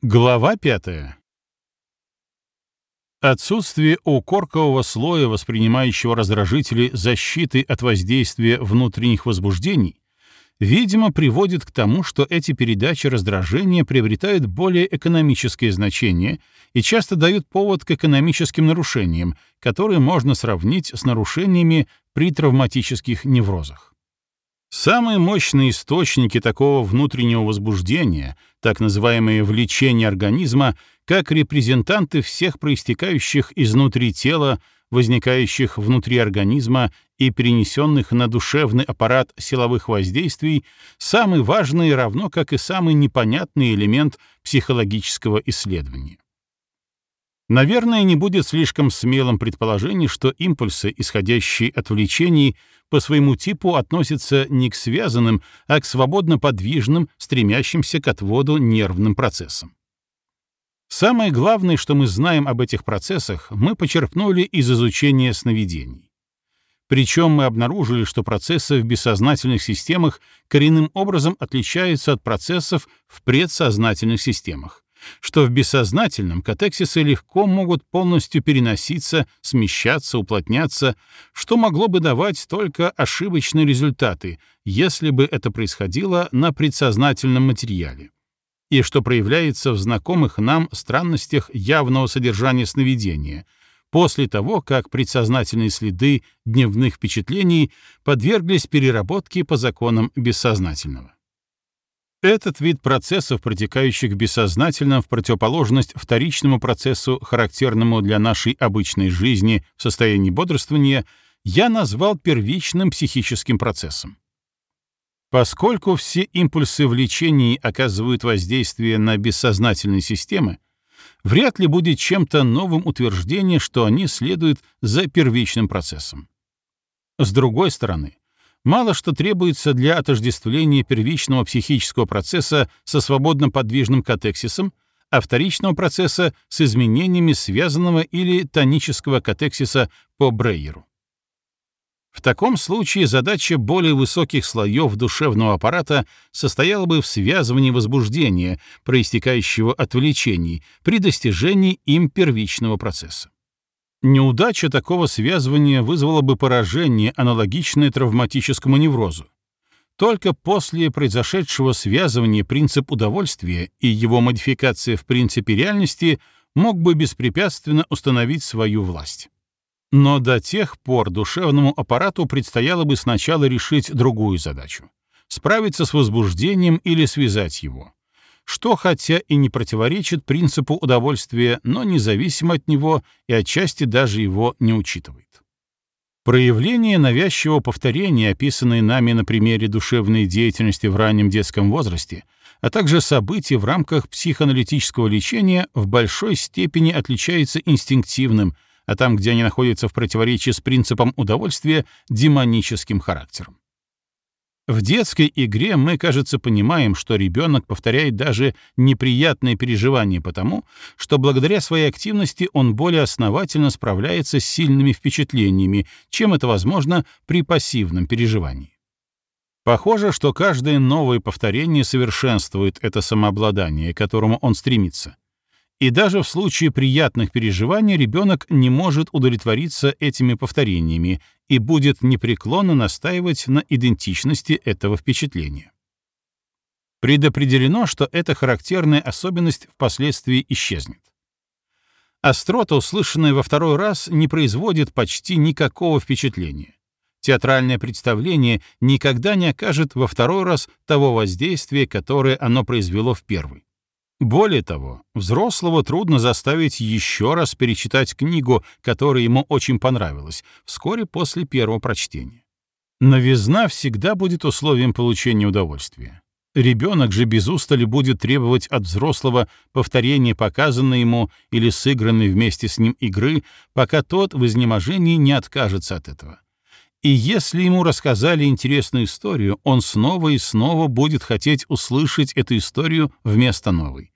Глава пятая. Отсутствие у коркового слоя, воспринимающего раздражители защиты от воздействия внутренних возбуждений, видимо, приводит к тому, что эти передачи раздражения приобретают более экономическое значение и часто дают повод к экономическим нарушениям, которые можно сравнить с нарушениями при травматических неврозах. Самые мощные источники такого внутреннего возбуждения, так называемые влечения организма, как репрезентанты всех проистекающих изнутри тела, возникающих внутри организма и перенесенных на душевный аппарат силовых воздействий, самый важный, равно как и самый непонятный элемент психологического исследования. Наверное, не будет слишком смелым предположение, что импульсы, исходящие от влечений, по своему типу относятся не к связанным, а к свободно подвижным, стремящимся к отводу нервным процессам. Самое главное, что мы знаем об этих процессах, мы почерпнули из изучения сновидений. Причем мы обнаружили, что процессы в бессознательных системах коренным образом отличаются от процессов в предсознательных системах, что в бессознательном катексисы легко могут полностью переноситься, смещаться, уплотняться, что могло бы давать только ошибочные результаты, если бы это происходило на предсознательном материале, и что проявляется в знакомых нам странностях явного содержания сновидения — после того, как предсознательные следы дневных впечатлений подверглись переработке по законам бессознательного. Этот вид процессов, протекающих бессознательно в противоположность вторичному процессу, характерному для нашей обычной жизни в состоянии бодрствования, я назвал первичным психическим процессом. Поскольку все импульсы влечений оказывают воздействие на бессознательные системы, вряд ли будет чем-то новым утверждение, что они следуют за первичным процессом. С другой стороны, мало что требуется для отождествления первичного психического процесса со свободно подвижным катексисом, а вторичного процесса с изменениями связанного или тонического катексиса по Брейеру. В таком случае задача более высоких слоев душевного аппарата состояла бы в связывании возбуждения, проистекающего от влечений, при достижении им первичного процесса. Неудача такого связывания вызвала бы поражение, аналогичное травматическому неврозу. Только после произошедшего связывания принцип удовольствия и его модификация в принципе реальности мог бы беспрепятственно установить свою власть. Но до тех пор душевному аппарату предстояло бы сначала решить другую задачу — справиться с возбуждением или связать его — что хотя и не противоречит принципу удовольствия, но независимо от него и отчасти даже его не учитывает. Проявление навязчивого повторения, описанные нами на примере душевной деятельности в раннем детском возрасте, а также события в рамках психоаналитического лечения в большой степени отличается инстинктивным, а там, где они находятся в противоречии с принципом удовольствия, демоническим характером. В детской игре мы, кажется, понимаем, что ребенок повторяет даже неприятные переживания потому, что благодаря своей активности он более основательно справляется с сильными впечатлениями, чем это возможно при пассивном переживании. Похоже, что каждое новое повторение совершенствует это самообладание, к которому он стремится. И даже в случае приятных переживаний ребенок не может удовлетвориться этими повторениями и будет непреклонно настаивать на идентичности этого впечатления. Предопределено, что эта характерная особенность впоследствии исчезнет. Острота, услышанная во второй раз, не производит почти никакого впечатления. Театральное представление никогда не окажет во второй раз того воздействия, которое оно произвело в первый. Более того, взрослого трудно заставить еще раз перечитать книгу, которая ему очень понравилась, вскоре после первого прочтения. Новизна всегда будет условием получения удовольствия. Ребенок же без устали будет требовать от взрослого повторения показанной ему или сыгранной вместе с ним игры, пока тот в изнеможении не откажется от этого. И если ему рассказали интересную историю, он снова и снова будет хотеть услышать эту историю вместо новой.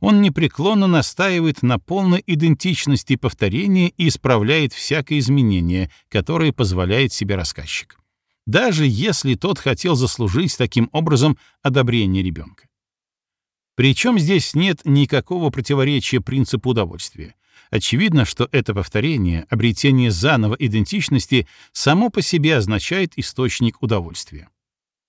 Он непреклонно настаивает на полной идентичности повторения и исправляет всякое изменение, которое позволяет себе рассказчик. Даже если тот хотел заслужить таким образом одобрение ребенка. Причем здесь нет никакого противоречия принципу удовольствия. Очевидно, что это повторение, обретение заново идентичности, само по себе означает источник удовольствия.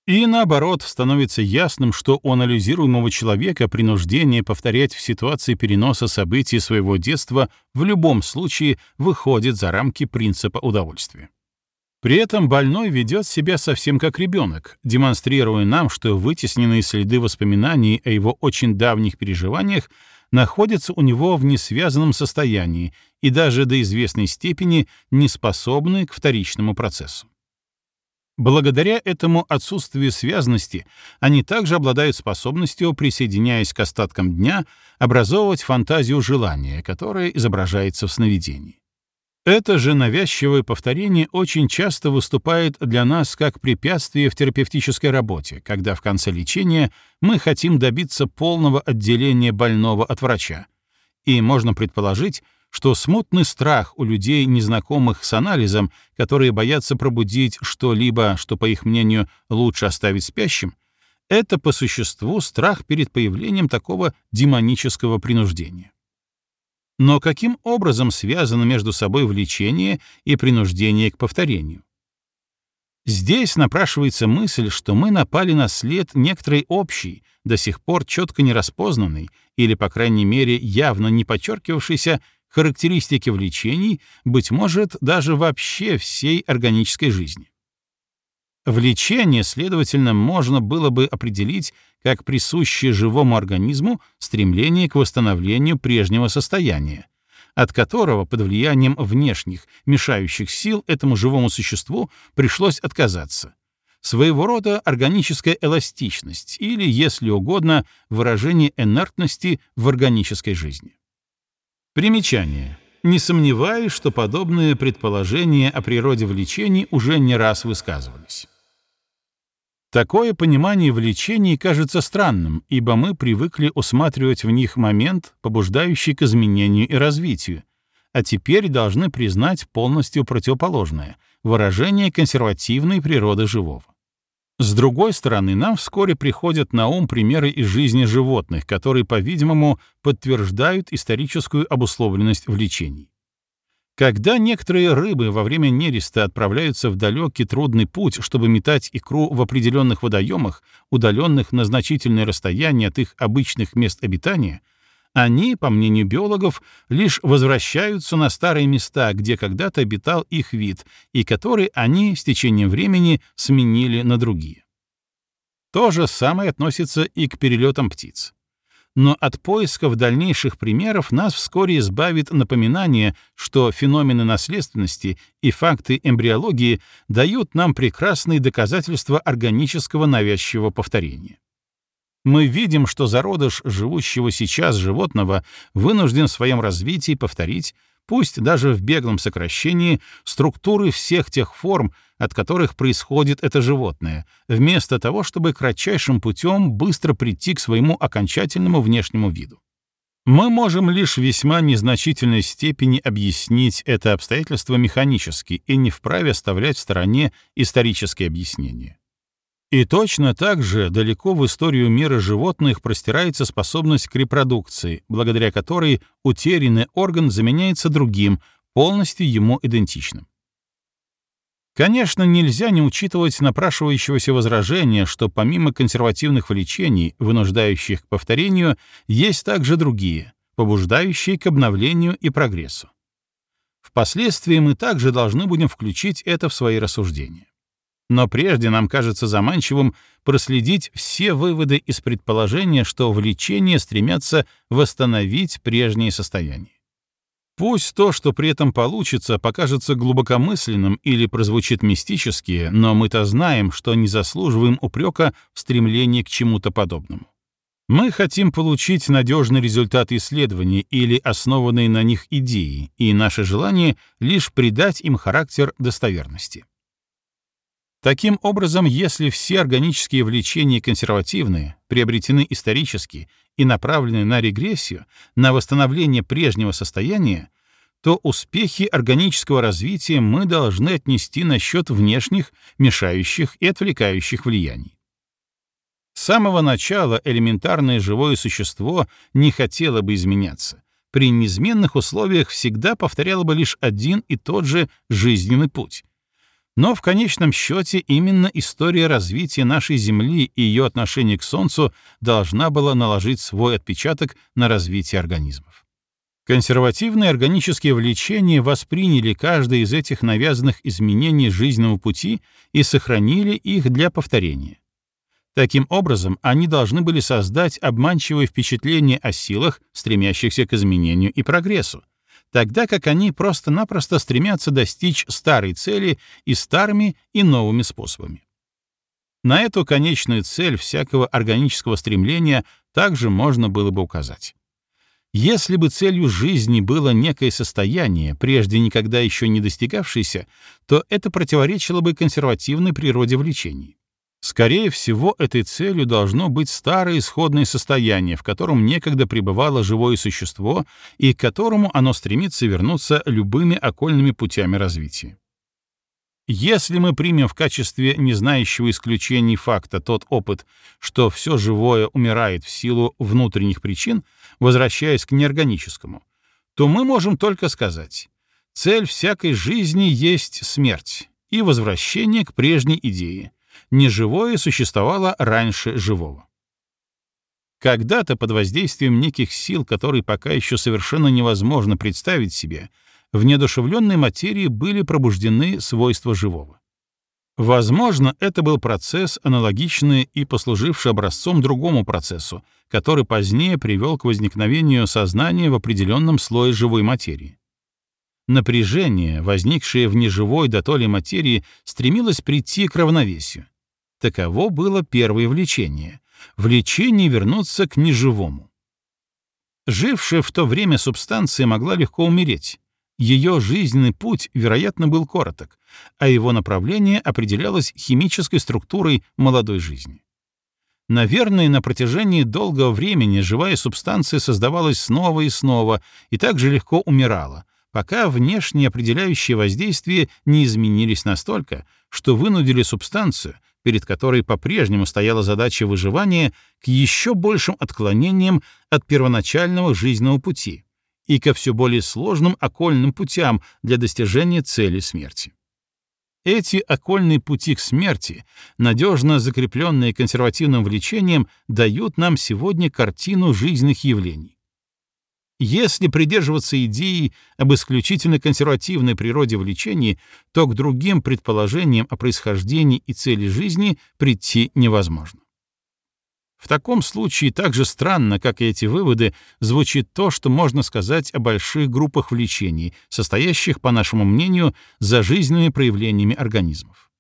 И наоборот, становится ясным, что у анализируемого человека принуждение повторять в ситуации переноса событий своего детства в любом случае выходит за рамки принципа удовольствия. При этом больной ведет себя совсем как ребенок, демонстрируя нам, что вытесненные следы воспоминаний о его очень давних переживаниях находятся у него в несвязанном состоянии и даже до известной степени не способны к вторичному процессу. Благодаря этому отсутствию связности они также обладают способностью, присоединяясь к остаткам дня, образовывать фантазию желания, которая изображается в сновидении. Это же навязчивое повторение очень часто выступает для нас как препятствие в терапевтической работе, когда в конце лечения мы хотим добиться полного отделения больного от врача. И можно предположить, что смутный страх у людей, незнакомых с анализом, которые боятся пробудить что-либо, что, по их мнению, лучше оставить спящим, это по существу страх перед появлением такого демонического принуждения. Но каким образом связано между собой влечение и принуждение к повторению? Здесь напрашивается мысль, что мы напали на след некоторой общей, до сих пор четко не распознанной, или, по крайней мере, явно не подчеркивавшейся характеристики влечений, быть может, даже вообще всей органической жизни. Влечение, следовательно, можно было бы определить как присущее живому организму стремление к восстановлению прежнего состояния, от которого под влиянием внешних, мешающих сил этому живому существу пришлось отказаться. Своего рода органическая эластичность или, если угодно, выражение инертности в органической жизни. Примечание. Не сомневаюсь, что подобные предположения о природе влечений уже не раз высказывались. Такое понимание влечений кажется странным, ибо мы привыкли усматривать в них момент, побуждающий к изменению и развитию, а теперь должны признать полностью противоположное — выражение консервативной природы живого. С другой стороны, нам вскоре приходят на ум примеры из жизни животных, которые, по-видимому, подтверждают историческую обусловленность влечений. Когда некоторые рыбы во время нереста отправляются в далекий трудный путь, чтобы метать икру в определенных водоемах, удаленных на значительное расстояние от их обычных мест обитания, они, по мнению биологов, лишь возвращаются на старые места, где когда-то обитал их вид, и которые они с течением времени сменили на другие. То же самое относится и к перелетам птиц но от поисков дальнейших примеров нас вскоре избавит напоминание, что феномены наследственности и факты эмбриологии дают нам прекрасные доказательства органического навязчивого повторения. Мы видим, что зародыш живущего сейчас животного вынужден в своем развитии повторить пусть даже в беглом сокращении, структуры всех тех форм, от которых происходит это животное, вместо того, чтобы кратчайшим путем быстро прийти к своему окончательному внешнему виду. Мы можем лишь в весьма незначительной степени объяснить это обстоятельство механически и не вправе оставлять в стороне исторические объяснения. И точно так же далеко в историю мира животных простирается способность к репродукции, благодаря которой утерянный орган заменяется другим, полностью ему идентичным. Конечно, нельзя не учитывать напрашивающегося возражения, что помимо консервативных влечений, вынуждающих к повторению, есть также другие, побуждающие к обновлению и прогрессу. Впоследствии мы также должны будем включить это в свои рассуждения. Но прежде нам кажется заманчивым проследить все выводы из предположения, что влечения стремятся восстановить прежнее состояние. Пусть то, что при этом получится, покажется глубокомысленным или прозвучит мистически, но мы-то знаем, что не заслуживаем упрека в стремлении к чему-то подобному. Мы хотим получить надежный результат исследований или основанные на них идеи, и наше желание — лишь придать им характер достоверности. Таким образом, если все органические влечения консервативные, приобретены исторически и направлены на регрессию, на восстановление прежнего состояния, то успехи органического развития мы должны отнести на счет внешних, мешающих и отвлекающих влияний. С самого начала элементарное живое существо не хотело бы изменяться. При неизменных условиях всегда повторяло бы лишь один и тот же жизненный путь. Но в конечном счете именно история развития нашей Земли и ее отношение к Солнцу должна была наложить свой отпечаток на развитие организмов. Консервативные органические влечения восприняли каждое из этих навязанных изменений жизненного пути и сохранили их для повторения. Таким образом, они должны были создать обманчивое впечатление о силах, стремящихся к изменению и прогрессу, тогда как они просто-напросто стремятся достичь старой цели и старыми и новыми способами. На эту конечную цель всякого органического стремления также можно было бы указать. Если бы целью жизни было некое состояние, прежде никогда еще не достигавшееся, то это противоречило бы консервативной природе влечений. Скорее всего, этой целью должно быть старое исходное состояние, в котором некогда пребывало живое существо и к которому оно стремится вернуться любыми окольными путями развития. Если мы примем в качестве незнающего исключений факта тот опыт, что все живое умирает в силу внутренних причин, возвращаясь к неорганическому, то мы можем только сказать, цель всякой жизни есть смерть и возвращение к прежней идее, неживое существовало раньше живого. Когда-то под воздействием неких сил, которые пока еще совершенно невозможно представить себе, в неодушевленной материи были пробуждены свойства живого. Возможно, это был процесс, аналогичный и послуживший образцом другому процессу, который позднее привел к возникновению сознания в определенном слое живой материи. Напряжение, возникшее в неживой дотоле материи, стремилось прийти к равновесию. Таково было первое влечение — влечение вернуться к неживому. Жившая в то время субстанция могла легко умереть. Ее жизненный путь, вероятно, был короток, а его направление определялось химической структурой молодой жизни. Наверное, на протяжении долгого времени живая субстанция создавалась снова и снова и также легко умирала, пока внешние определяющие воздействия не изменились настолько, что вынудили субстанцию — перед которой по-прежнему стояла задача выживания, к еще большим отклонениям от первоначального жизненного пути и ко все более сложным окольным путям для достижения цели смерти. Эти окольные пути к смерти, надежно закрепленные консервативным влечением, дают нам сегодня картину жизненных явлений. Если придерживаться идеи об исключительно консервативной природе влечений, то к другим предположениям о происхождении и цели жизни прийти невозможно. В таком случае так же странно, как и эти выводы, звучит то, что можно сказать о больших группах влечений, состоящих, по нашему мнению, за жизненными проявлениями организмов.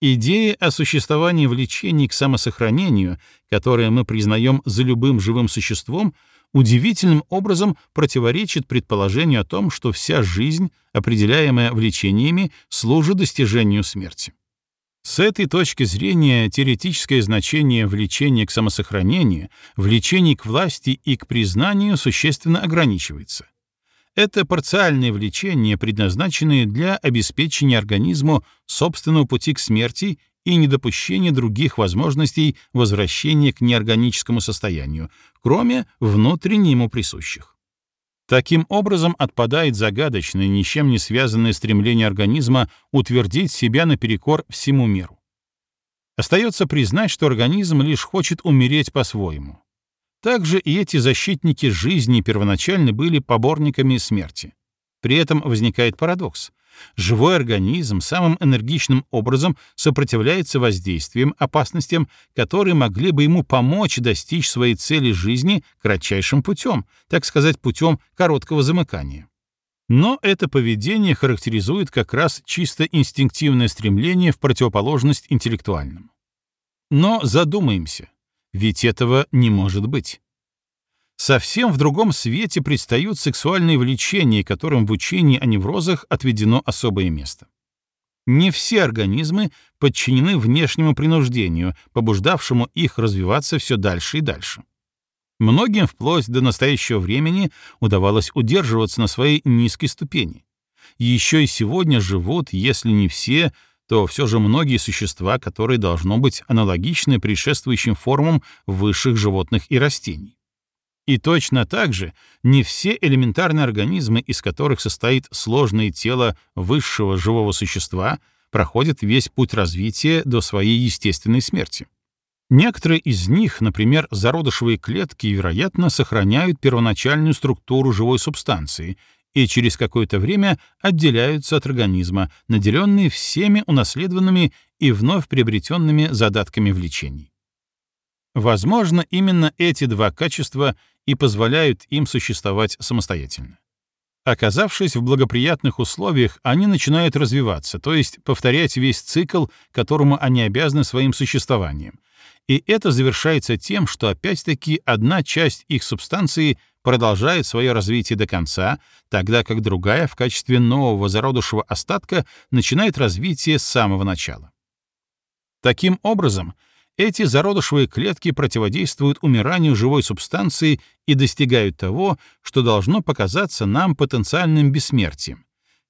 Идея о существовании влечений к самосохранению, которое мы признаем за любым живым существом, удивительным образом противоречит предположению о том, что вся жизнь, определяемая влечениями, служит достижению смерти. С этой точки зрения теоретическое значение влечения к самосохранению, влечений к власти и к признанию существенно ограничивается. Это парциальные влечения, предназначенные для обеспечения организму собственного пути к смерти и недопущение других возможностей возвращения к неорганическому состоянию, кроме внутренне ему присущих. Таким образом отпадает загадочное, ничем не связанное стремление организма утвердить себя наперекор всему миру. Остается признать, что организм лишь хочет умереть по-своему. Также и эти защитники жизни первоначально были поборниками смерти. При этом возникает парадокс — Живой организм самым энергичным образом сопротивляется воздействиям, опасностям, которые могли бы ему помочь достичь своей цели жизни кратчайшим путем, так сказать, путем короткого замыкания. Но это поведение характеризует как раз чисто инстинктивное стремление в противоположность интеллектуальному. Но задумаемся, ведь этого не может быть совсем в другом свете предстают сексуальные влечения, которым в учении о неврозах отведено особое место. Не все организмы подчинены внешнему принуждению, побуждавшему их развиваться все дальше и дальше. Многим вплоть до настоящего времени удавалось удерживаться на своей низкой ступени. Еще и сегодня живут, если не все, то все же многие существа, которые должно быть аналогичны предшествующим формам высших животных и растений. И точно так же не все элементарные организмы, из которых состоит сложное тело высшего живого существа, проходят весь путь развития до своей естественной смерти. Некоторые из них, например, зародышевые клетки, вероятно, сохраняют первоначальную структуру живой субстанции и через какое-то время отделяются от организма, наделенные всеми унаследованными и вновь приобретенными задатками влечений. Возможно, именно эти два качества и позволяют им существовать самостоятельно. Оказавшись в благоприятных условиях, они начинают развиваться, то есть повторять весь цикл, которому они обязаны своим существованием. И это завершается тем, что опять-таки одна часть их субстанции продолжает свое развитие до конца, тогда как другая в качестве нового зародышего остатка начинает развитие с самого начала. Таким образом, эти зародышевые клетки противодействуют умиранию живой субстанции и достигают того, что должно показаться нам потенциальным бессмертием,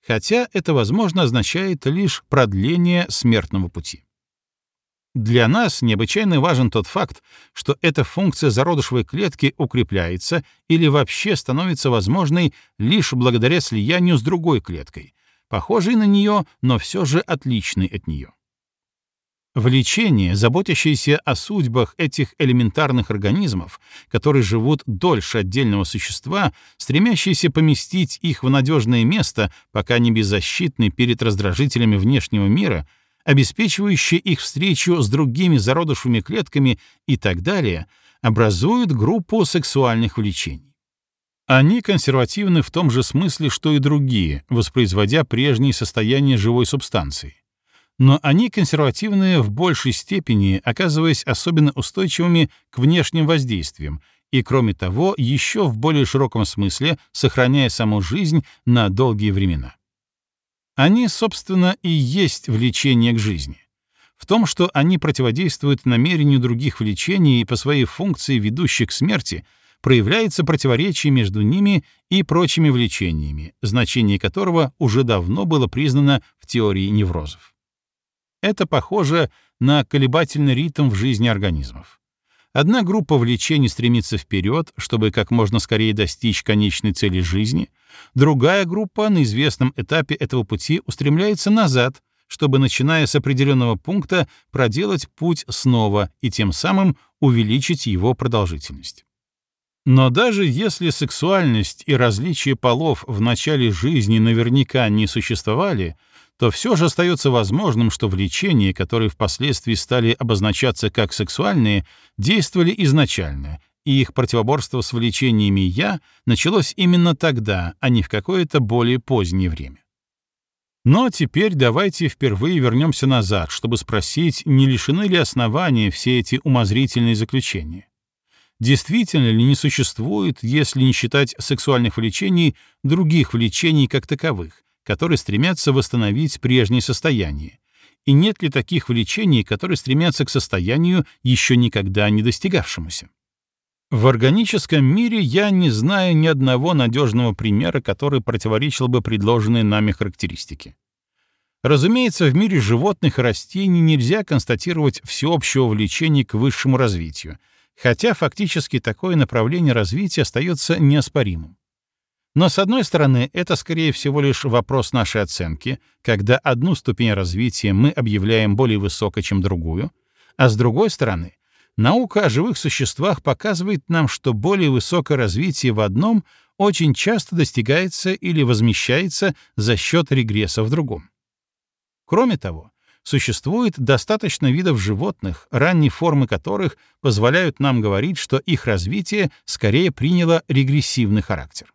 хотя это, возможно, означает лишь продление смертного пути. Для нас необычайно важен тот факт, что эта функция зародышевой клетки укрепляется или вообще становится возможной лишь благодаря слиянию с другой клеткой, похожей на нее, но все же отличной от нее. Влечение, заботящееся о судьбах этих элементарных организмов, которые живут дольше отдельного существа, стремящееся поместить их в надежное место, пока не беззащитны перед раздражителями внешнего мира, обеспечивающее их встречу с другими зародышевыми клетками и так далее, образуют группу сексуальных влечений. Они консервативны в том же смысле, что и другие, воспроизводя прежние состояния живой субстанции но они консервативные в большей степени, оказываясь особенно устойчивыми к внешним воздействиям и, кроме того, еще в более широком смысле сохраняя саму жизнь на долгие времена. Они, собственно, и есть влечение к жизни. В том, что они противодействуют намерению других влечений и по своей функции ведущих к смерти, проявляется противоречие между ними и прочими влечениями, значение которого уже давно было признано в теории неврозов. Это похоже на колебательный ритм в жизни организмов. Одна группа влечений стремится вперед, чтобы как можно скорее достичь конечной цели жизни, другая группа на известном этапе этого пути устремляется назад, чтобы, начиная с определенного пункта, проделать путь снова и тем самым увеличить его продолжительность. Но даже если сексуальность и различие полов в начале жизни наверняка не существовали, то все же остается возможным, что влечения, которые впоследствии стали обозначаться как сексуальные, действовали изначально, и их противоборство с влечениями «я» началось именно тогда, а не в какое-то более позднее время. Но теперь давайте впервые вернемся назад, чтобы спросить, не лишены ли основания все эти умозрительные заключения. Действительно ли не существует, если не считать сексуальных влечений, других влечений как таковых, которые стремятся восстановить прежнее состояние, и нет ли таких влечений, которые стремятся к состоянию, еще никогда не достигавшемуся. В органическом мире я не знаю ни одного надежного примера, который противоречил бы предложенной нами характеристике. Разумеется, в мире животных и растений нельзя констатировать всеобщего влечения к высшему развитию, хотя фактически такое направление развития остается неоспоримым. Но, с одной стороны, это, скорее всего, лишь вопрос нашей оценки, когда одну ступень развития мы объявляем более высокой, чем другую, а с другой стороны, наука о живых существах показывает нам, что более высокое развитие в одном очень часто достигается или возмещается за счет регресса в другом. Кроме того, существует достаточно видов животных, ранние формы которых позволяют нам говорить, что их развитие скорее приняло регрессивный характер.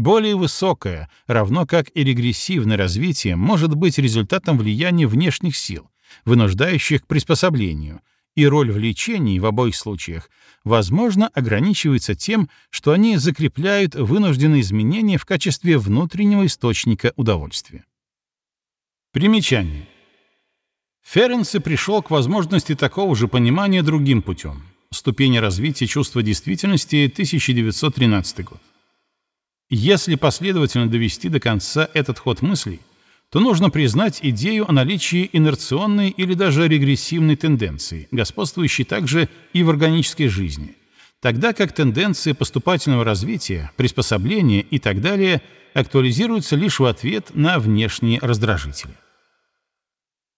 Более высокое, равно как и регрессивное развитие, может быть результатом влияния внешних сил, вынуждающих к приспособлению, и роль влечений в обоих случаях, возможно, ограничивается тем, что они закрепляют вынужденные изменения в качестве внутреннего источника удовольствия. Примечание. Ференце пришел к возможности такого же понимания другим путем. Ступени развития чувства действительности, 1913 год. Если последовательно довести до конца этот ход мыслей, то нужно признать идею о наличии инерционной или даже регрессивной тенденции, господствующей также и в органической жизни, тогда как тенденции поступательного развития, приспособления и так далее актуализируются лишь в ответ на внешние раздражители.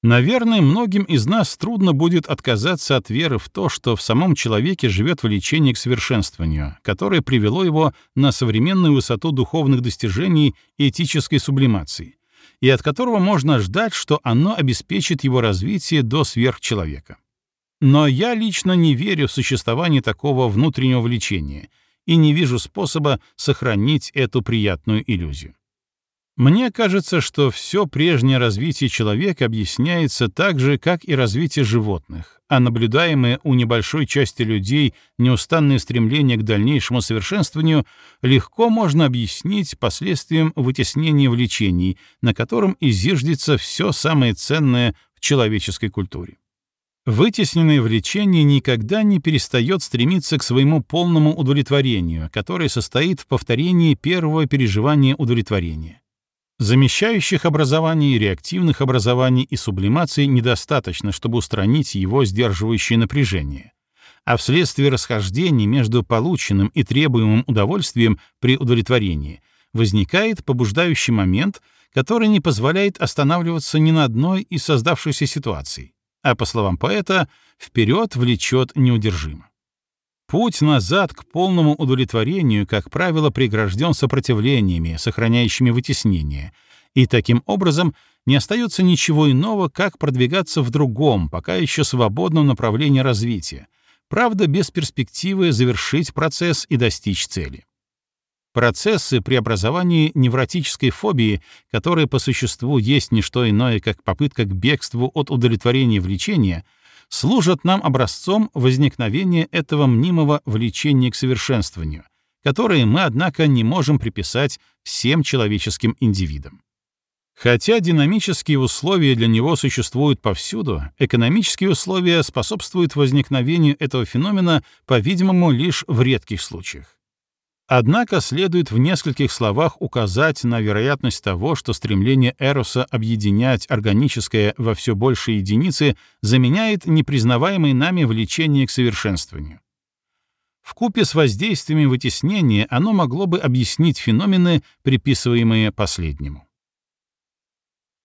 Наверное, многим из нас трудно будет отказаться от веры в то, что в самом человеке живет влечение к совершенствованию, которое привело его на современную высоту духовных достижений и этической сублимации, и от которого можно ждать, что оно обеспечит его развитие до сверхчеловека. Но я лично не верю в существование такого внутреннего влечения и не вижу способа сохранить эту приятную иллюзию. Мне кажется, что все прежнее развитие человека объясняется так же, как и развитие животных, а наблюдаемое у небольшой части людей неустанное стремление к дальнейшему совершенствованию легко можно объяснить последствием вытеснения влечений, на котором и зиждется все самое ценное в человеческой культуре. Вытесненное влечение никогда не перестает стремиться к своему полному удовлетворению, которое состоит в повторении первого переживания удовлетворения. Замещающих образований, реактивных образований и сублимаций недостаточно, чтобы устранить его сдерживающее напряжение. А вследствие расхождений между полученным и требуемым удовольствием при удовлетворении возникает побуждающий момент, который не позволяет останавливаться ни на одной из создавшейся ситуаций, а, по словам поэта, вперед влечет неудержимо. Путь назад к полному удовлетворению, как правило, прегражден сопротивлениями, сохраняющими вытеснение, и таким образом не остается ничего иного, как продвигаться в другом, пока еще свободном направлении развития, правда, без перспективы завершить процесс и достичь цели. Процессы преобразования невротической фобии, которые по существу есть не что иное, как попытка к бегству от удовлетворения влечения — служат нам образцом возникновения этого мнимого влечения к совершенствованию, которое мы, однако, не можем приписать всем человеческим индивидам. Хотя динамические условия для него существуют повсюду, экономические условия способствуют возникновению этого феномена, по-видимому, лишь в редких случаях. Однако следует в нескольких словах указать на вероятность того, что стремление Эроса объединять органическое во все большие единицы заменяет непризнаваемое нами влечение к совершенствованию. В купе с воздействиями вытеснения оно могло бы объяснить феномены, приписываемые последнему.